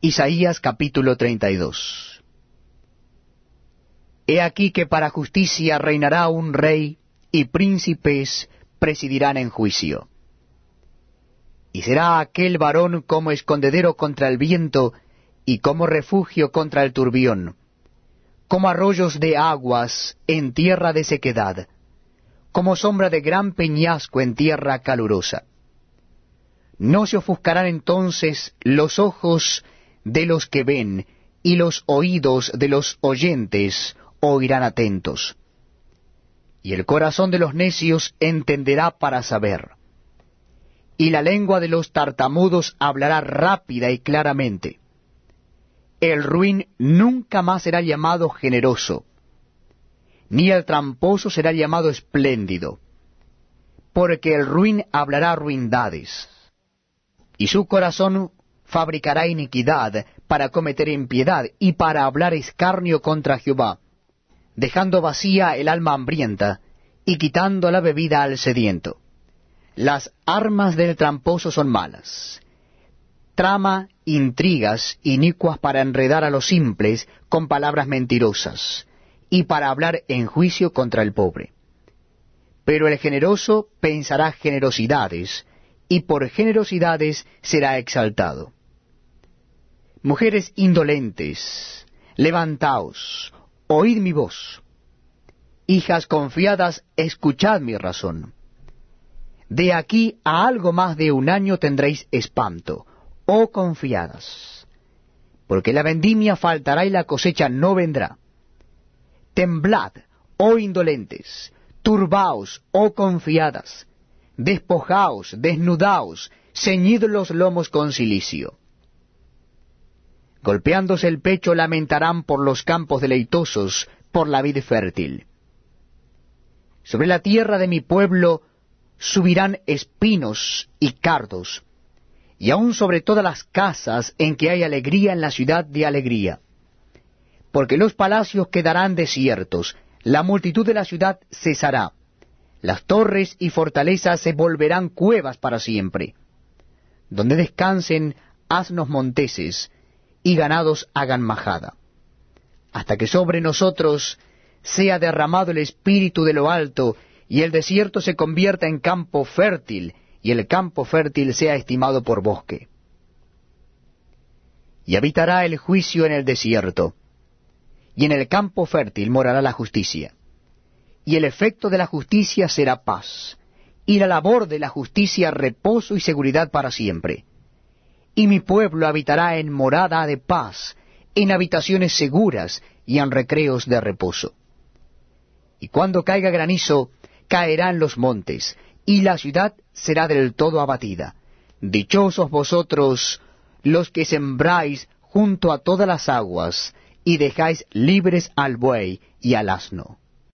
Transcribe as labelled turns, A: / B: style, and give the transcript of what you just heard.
A: Isaías capítulo 32 He aquí que para justicia reinará un rey, y príncipes presidirán en juicio. Y será aquel varón como escondedero contra el viento, y como refugio contra el turbión, como arroyos de aguas en tierra de sequedad, como sombra de gran peñasco en tierra calurosa. No se ofuscarán entonces los ojos de los que ven, y los oídos de los oyentes oirán atentos. Y el corazón de los necios entenderá para saber. Y la lengua de los tartamudos hablará rápida y claramente. El ruin nunca más será llamado generoso, ni el tramposo será llamado espléndido, porque el ruin hablará ruindades, y su corazón fabricará iniquidad para cometer impiedad y para hablar escarnio contra Jehová, dejando vacía el alma hambrienta y quitando la bebida al sediento. Las armas del tramposo son malas. Trama intrigas inicuas para enredar a los simples con palabras mentirosas y para hablar en juicio contra el pobre. Pero el generoso pensará generosidades, y por generosidades será exaltado. Mujeres indolentes, levantaos, oíd mi voz. Hijas confiadas, escuchad mi razón. De aquí a algo más de un año tendréis espanto, oh confiadas, porque la vendimia faltará y la cosecha no vendrá. Temblad, oh indolentes, turbaos, oh confiadas, despojaos, desnudaos, ceñid los lomos con cilicio. Golpeándose el pecho lamentarán por los campos deleitosos, por la vid fértil. Sobre la tierra de mi pueblo subirán espinos y cardos, y aun sobre todas las casas en que hay alegría en la ciudad de alegría porque los palacios quedarán desiertos, la multitud de la ciudad cesará, las torres y fortalezas se volverán cuevas para siempre, donde descansen asnos monteses y ganados hagan majada, hasta que sobre nosotros sea derramado el espíritu de lo alto, y el desierto se convierta en campo fértil, y el campo fértil sea estimado por bosque. Y habitará el juicio en el desierto, y en el campo fértil morará la justicia. Y el efecto de la justicia será paz, y la labor de la justicia reposo y seguridad para siempre. Y mi pueblo habitará en morada de paz, en habitaciones seguras y en recreos de reposo. Y cuando caiga granizo, caerán los montes, y la ciudad será del todo abatida. Dichosos vosotros los que sembráis junto a todas las aguas, y dejáis libres al buey y al asno.